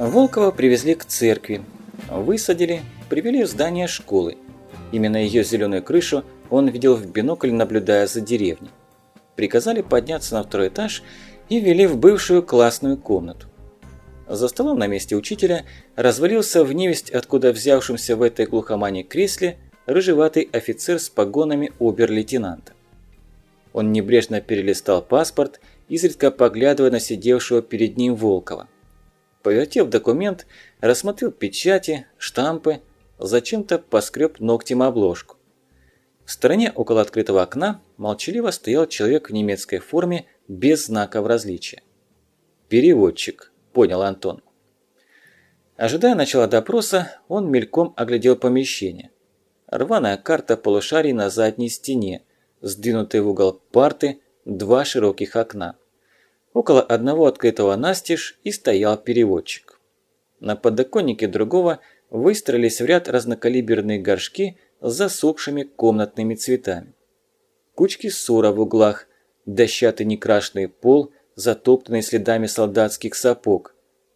Волкова привезли к церкви, высадили, привели в здание школы. Именно ее зеленую крышу он видел в бинокль, наблюдая за деревней. Приказали подняться на второй этаж и ввели в бывшую классную комнату. За столом на месте учителя развалился в невесть, откуда взявшимся в этой глухомане кресле, рыжеватый офицер с погонами обер-лейтенанта. Он небрежно перелистал паспорт, изредка поглядывая на сидевшего перед ним Волкова. Повертев документ, рассмотрел печати, штампы, зачем-то поскреб ногтем обложку. В стороне около открытого окна молчаливо стоял человек в немецкой форме без знаков различия. «Переводчик», – понял Антон. Ожидая начала допроса, он мельком оглядел помещение. Рваная карта полушарий на задней стене, сдвинутые в угол парты, два широких окна. Около одного открытого настежь и стоял переводчик. На подоконнике другого выстроились в ряд разнокалиберные горшки с засохшими комнатными цветами. Кучки ссора в углах, дощатый некрашенный пол, затоптанный следами солдатских сапог,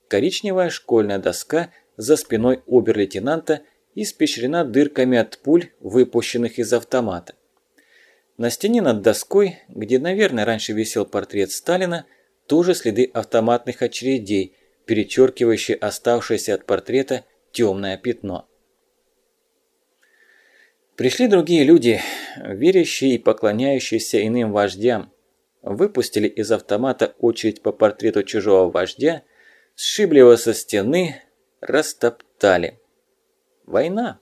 коричневая школьная доска за спиной обер-лейтенанта испещрена дырками от пуль, выпущенных из автомата. На стене над доской, где, наверное, раньше висел портрет Сталина, тоже следы автоматных очередей, перечеркивающие оставшееся от портрета темное пятно. Пришли другие люди, верящие и поклоняющиеся иным вождям, выпустили из автомата очередь по портрету чужого вождя, сшибли его со стены, растоптали. Война.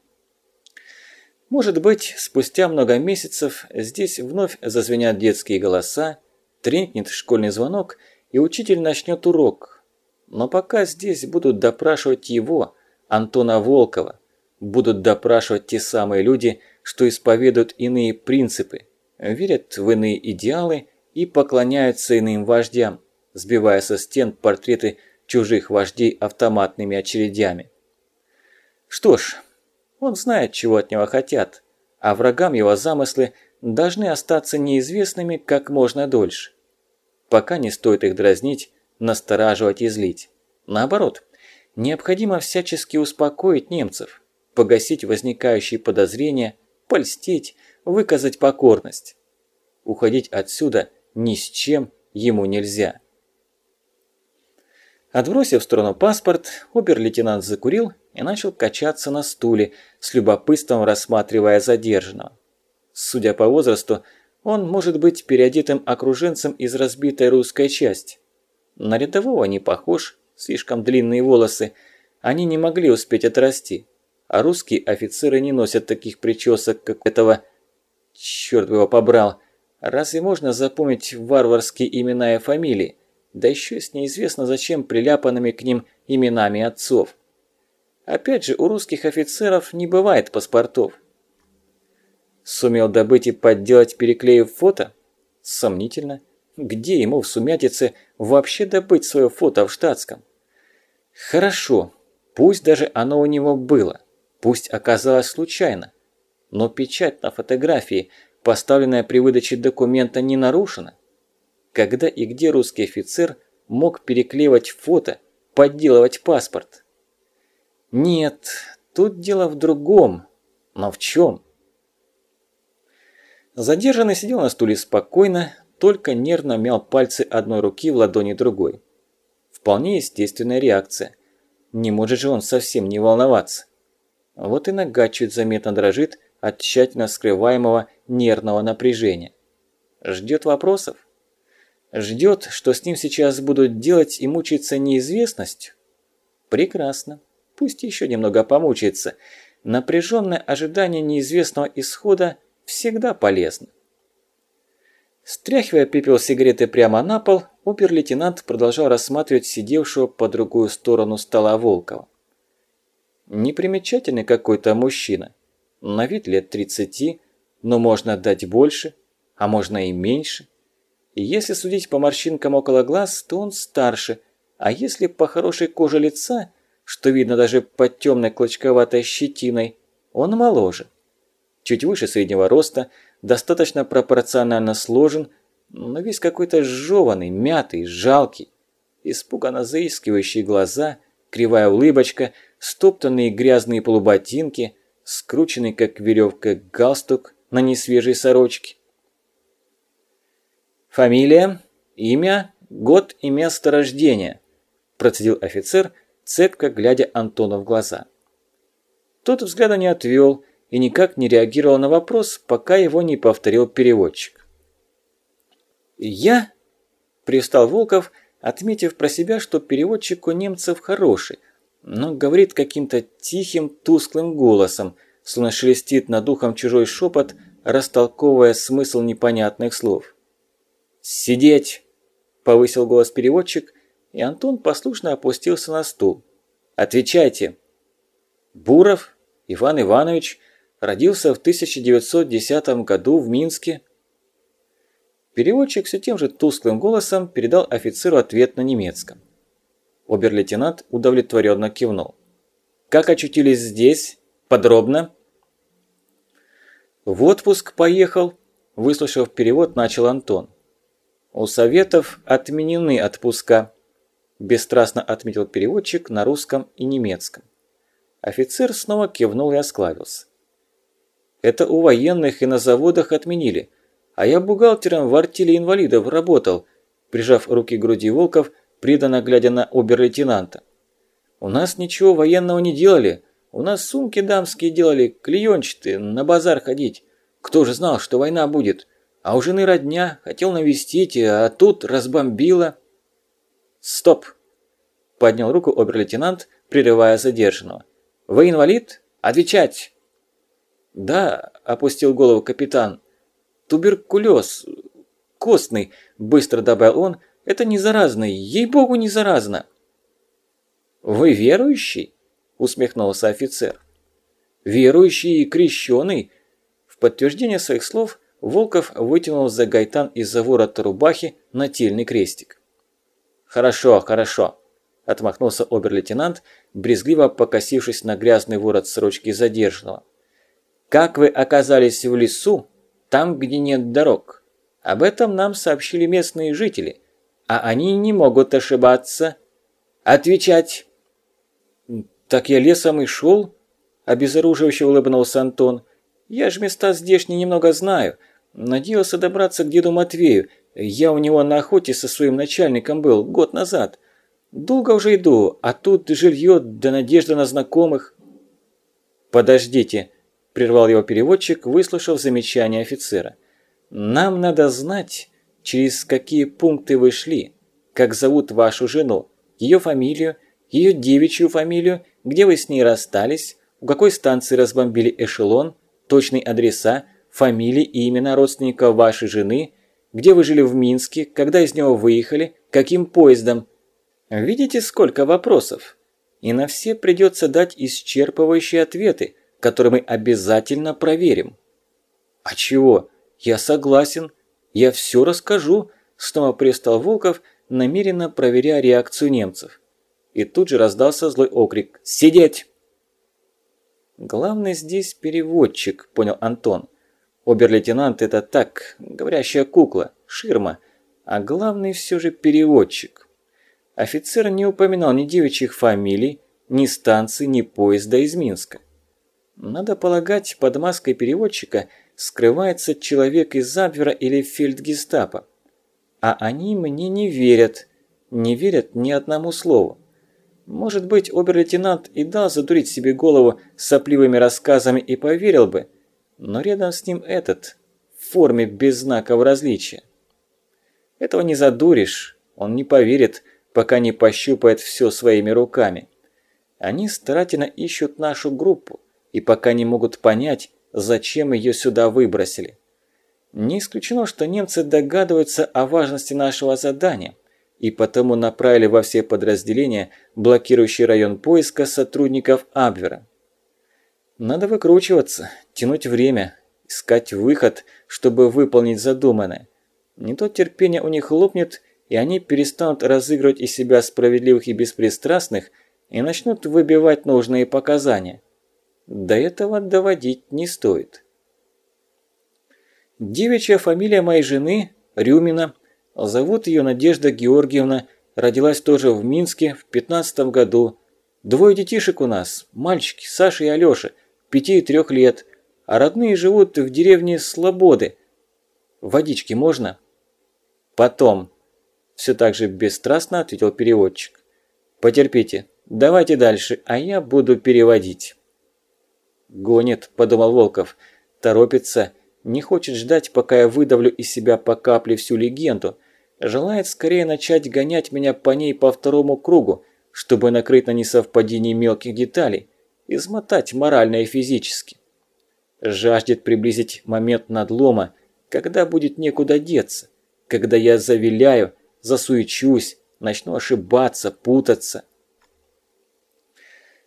Может быть, спустя много месяцев здесь вновь зазвенят детские голоса, тренькнет школьный звонок – и учитель начнет урок. Но пока здесь будут допрашивать его, Антона Волкова, будут допрашивать те самые люди, что исповедуют иные принципы, верят в иные идеалы и поклоняются иным вождям, сбивая со стен портреты чужих вождей автоматными очередями. Что ж, он знает, чего от него хотят, а врагам его замыслы должны остаться неизвестными как можно дольше. Пока не стоит их дразнить, настораживать и злить. Наоборот, необходимо всячески успокоить немцев, погасить возникающие подозрения, польстить, выказать покорность. Уходить отсюда ни с чем ему нельзя. Отбросив в сторону паспорт, обер-лейтенант закурил и начал качаться на стуле, с любопытством рассматривая задержанного. Судя по возрасту, он может быть переодетым окруженцем из разбитой русской части. На рядового не похож, слишком длинные волосы, они не могли успеть отрасти. А русские офицеры не носят таких причесок, как этого... Черт его побрал. Разве можно запомнить варварские имена и фамилии? Да еще с неизвестно зачем приляпанными к ним именами отцов. Опять же, у русских офицеров не бывает паспортов. Сумел добыть и подделать, переклеив фото? Сомнительно. Где ему в сумятице вообще добыть свое фото в штатском? Хорошо, пусть даже оно у него было, пусть оказалось случайно, но печать на фотографии, поставленная при выдаче документа, не нарушена. Когда и где русский офицер мог переклеивать фото, подделывать паспорт? Нет, тут дело в другом. Но в чем? Задержанный сидел на стуле спокойно, только нервно мял пальцы одной руки в ладони другой. Вполне естественная реакция. Не может же он совсем не волноваться. Вот и нога чуть заметно дрожит от тщательно скрываемого нервного напряжения. Ждет вопросов? Ждет, что с ним сейчас будут делать и мучиться неизвестностью? Прекрасно. Пусть еще немного помучается. Напряженное ожидание неизвестного исхода всегда полезно. Стряхивая пепел сигареты прямо на пол, обер-лейтенант продолжал рассматривать сидевшего по другую сторону стола Волкова. Непримечательный какой-то мужчина. На вид лет 30, но можно дать больше, а можно и меньше. И если судить по морщинкам около глаз, то он старше, а если по хорошей коже лица, что видно даже под темной клочковатой щетиной, он моложе чуть выше среднего роста, достаточно пропорционально сложен, но весь какой-то сжёванный, мятый, жалкий. Испуганно заискивающие глаза, кривая улыбочка, стоптанные грязные полуботинки, скрученный как веревка галстук на несвежей сорочке. «Фамилия, имя, год и место рождения», – процедил офицер, цепко глядя Антону в глаза. Тот взгляда не отвел и никак не реагировал на вопрос, пока его не повторил переводчик. «Я?» – пристал Волков, отметив про себя, что переводчик у немцев хороший, но говорит каким-то тихим, тусклым голосом, словно шелестит над ухом чужой шепот, растолковывая смысл непонятных слов. «Сидеть!» – повысил голос переводчик, и Антон послушно опустился на стул. «Отвечайте!» Буров Иван Иванович родился в 1910 году в Минске. Переводчик все тем же тусклым голосом передал офицеру ответ на немецком. Обер-лейтенант удовлетворенно кивнул. «Как очутились здесь? Подробно?» «В отпуск поехал», – выслушав перевод, начал Антон. «У Советов отменены отпуска», – бесстрастно отметил переводчик на русском и немецком. Офицер снова кивнул и осклавился. «Это у военных и на заводах отменили, а я бухгалтером в артеле инвалидов работал», – прижав руки к груди Волков, преданно глядя на обер-лейтенанта. «У нас ничего военного не делали, у нас сумки дамские делали, клеенчатые, на базар ходить. Кто же знал, что война будет?» А у жены родня, хотел навестить, а тут разбомбило. «Стоп!» – поднял руку обер-лейтенант, прерывая задержанного. «Вы инвалид? Отвечать!» «Да», – опустил голову капитан. «Туберкулез. Костный», – быстро добавил он. «Это не заразно, ей-богу, не заразно». «Вы верующий?» – усмехнулся офицер. «Верующий и крещеный?» В подтверждение своих слов Волков вытянул за гайтан из-за ворота рубахи нательный крестик. «Хорошо, хорошо», – отмахнулся обер-лейтенант, брезгливо покосившись на грязный ворот сорочки задержанного. «Как вы оказались в лесу, там, где нет дорог? Об этом нам сообщили местные жители, а они не могут ошибаться. Отвечать!» «Так я лесом и шел?» – обезоруживающе улыбнулся Антон. «Я ж места здешние немного знаю». Надеялся добраться к деду Матвею. Я у него на охоте со своим начальником был год назад. Долго уже иду, а тут жилье да надежда на знакомых. Подождите, прервал его переводчик, выслушав замечание офицера. Нам надо знать, через какие пункты вы шли, как зовут вашу жену, ее фамилию, ее девичью фамилию, где вы с ней расстались, у какой станции разбомбили эшелон, точные адреса, фамилии и имена родственников вашей жены, где вы жили в Минске, когда из него выехали, каким поездом. Видите, сколько вопросов? И на все придется дать исчерпывающие ответы, которые мы обязательно проверим. А чего? Я согласен. Я все расскажу, снова пристал Волков, намеренно проверяя реакцию немцев. И тут же раздался злой окрик «Сидеть!». Главный здесь переводчик, понял Антон. Обер-лейтенант – это так, говорящая кукла, ширма, а главный все же переводчик. Офицер не упоминал ни девичьих фамилий, ни станций, ни поезда из Минска. Надо полагать, под маской переводчика скрывается человек из Абвера или фельдгестапо. А они мне не верят, не верят ни одному слову. Может быть, обер-лейтенант и дал задурить себе голову сопливыми рассказами и поверил бы – но рядом с ним этот, в форме без знаков различия. Этого не задуришь, он не поверит, пока не пощупает все своими руками. Они старательно ищут нашу группу и пока не могут понять, зачем ее сюда выбросили. Не исключено, что немцы догадываются о важности нашего задания и потому направили во все подразделения блокирующий район поиска сотрудников Абвера. Надо выкручиваться, тянуть время, искать выход, чтобы выполнить задуманное. Не то терпение у них лопнет, и они перестанут разыгрывать из себя справедливых и беспристрастных и начнут выбивать нужные показания. До этого доводить не стоит. Девичья фамилия моей жены – Рюмина. Зовут ее Надежда Георгиевна. Родилась тоже в Минске в 15 году. Двое детишек у нас, мальчики, Саша и Алёша, пяти и трех лет, а родные живут в деревне Слободы. Водички можно?» «Потом», – все так же бесстрастно ответил переводчик. «Потерпите, давайте дальше, а я буду переводить». «Гонит», – подумал Волков, – «торопится, не хочет ждать, пока я выдавлю из себя по капле всю легенду, желает скорее начать гонять меня по ней по второму кругу, чтобы накрыть на несовпадении мелких деталей, измотать морально и физически. Жаждет приблизить момент надлома, когда будет некуда деться, когда я завиляю, засуечусь, начну ошибаться, путаться.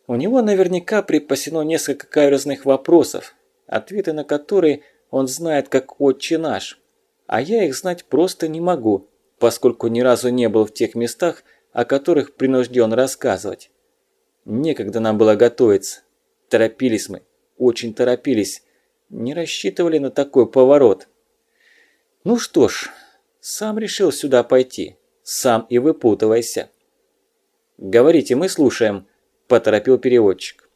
У него наверняка припасено несколько каверзных вопросов, ответы на которые он знает как отче наш, а я их знать просто не могу, поскольку ни разу не был в тех местах, о которых принужден рассказывать. Некогда нам было готовиться. Торопились мы, очень торопились, не рассчитывали на такой поворот. Ну что ж, сам решил сюда пойти. Сам и выпутывайся. Говорите, мы слушаем, поторопил переводчик.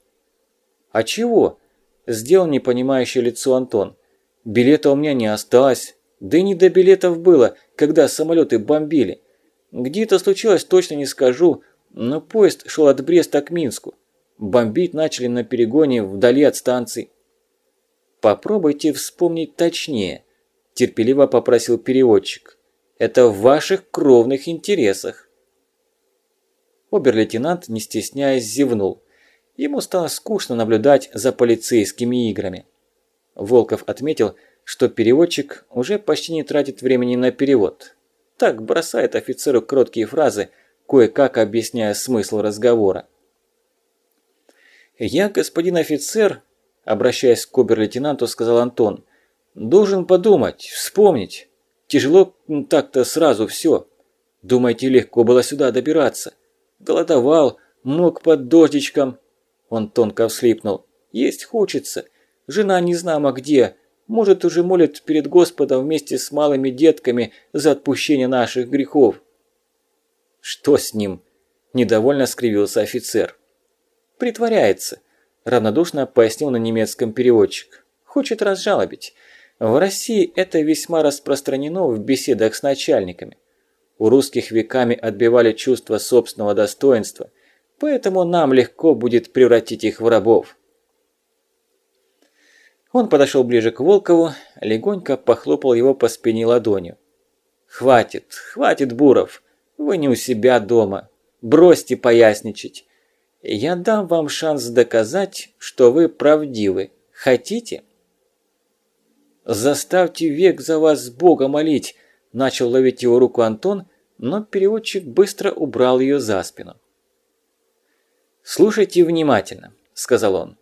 А чего? Сделал непонимающее лицо Антон. Билета у меня не осталось. Да и не до билетов было, когда самолеты бомбили. Где это случилось, точно не скажу, но поезд шел от Бреста к Минску. Бомбить начали на перегоне вдали от станции. Попробуйте вспомнить точнее – терпеливо попросил переводчик. «Это в ваших кровных интересах». Обер-лейтенант, не стесняясь, зевнул. Ему стало скучно наблюдать за полицейскими играми. Волков отметил, что переводчик уже почти не тратит времени на перевод. Так бросает офицеру кроткие фразы, кое-как объясняя смысл разговора. «Я, господин офицер», обращаясь к обер-лейтенанту, сказал Антон, Должен подумать, вспомнить. Тяжело так-то сразу все. Думаете, легко было сюда добираться? Голодовал, мог под дождичком. Он тонко всхлипнул. Есть хочется. Жена не знамо где. Может, уже молит перед Господом вместе с малыми детками за отпущение наших грехов. Что с ним? Недовольно скривился офицер. Притворяется. Равнодушно пояснил на немецком переводчик. Хочет разжалобить. В России это весьма распространено в беседах с начальниками. У русских веками отбивали чувство собственного достоинства, поэтому нам легко будет превратить их в рабов. Он подошел ближе к Волкову, легонько похлопал его по спине ладонью. «Хватит, хватит, Буров, вы не у себя дома. Бросьте поясничать. Я дам вам шанс доказать, что вы правдивы. Хотите?» «Заставьте век за вас Бога молить!» – начал ловить его руку Антон, но переводчик быстро убрал ее за спину. «Слушайте внимательно», – сказал он.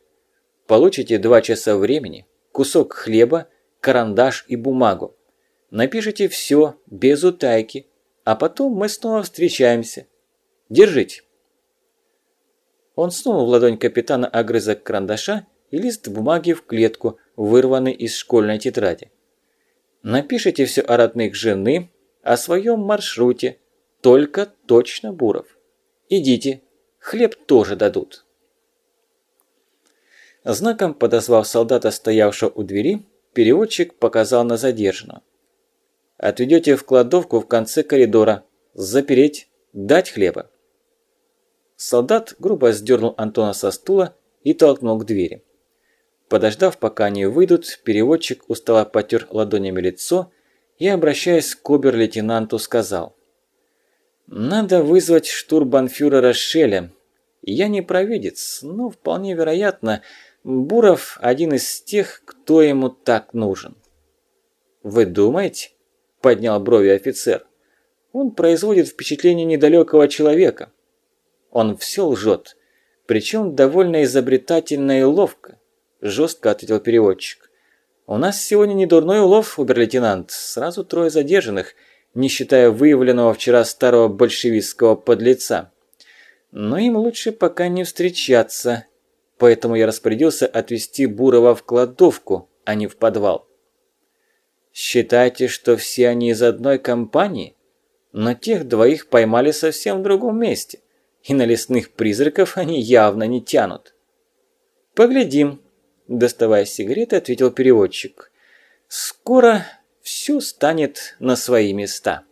«Получите два часа времени, кусок хлеба, карандаш и бумагу. Напишите все, без утайки, а потом мы снова встречаемся. Держите». Он снул в ладонь капитана огрызок карандаша и лист бумаги в клетку, вырванный из школьной тетради. Напишите все о родных жены, о своем маршруте, только точно Буров. Идите, хлеб тоже дадут. Знаком подозвав солдата, стоявшего у двери, переводчик показал на задержанного. «Отведете в кладовку в конце коридора, запереть, дать хлеба». Солдат грубо сдернул Антона со стула и толкнул к двери. Подождав, пока они выйдут, переводчик устало потер ладонями лицо и, обращаясь к обер-лейтенанту, сказал. «Надо вызвать штурбанфюрера Шеля. Я не провидец, но вполне вероятно, Буров один из тех, кто ему так нужен». «Вы думаете?» – поднял брови офицер. «Он производит впечатление недалекого человека. Он все лжет, причем довольно изобретательно и ловко. – жестко ответил переводчик. «У нас сегодня не дурной улов, обер-лейтенант. Сразу трое задержанных, не считая выявленного вчера старого большевистского подлеца. Но им лучше пока не встречаться, поэтому я распорядился отвезти Бурова в кладовку, а не в подвал». «Считайте, что все они из одной компании?» Но тех двоих поймали совсем в другом месте. и на лесных призраков они явно не тянут. «Поглядим», – доставая сигареты, ответил переводчик. «Скоро все станет на свои места».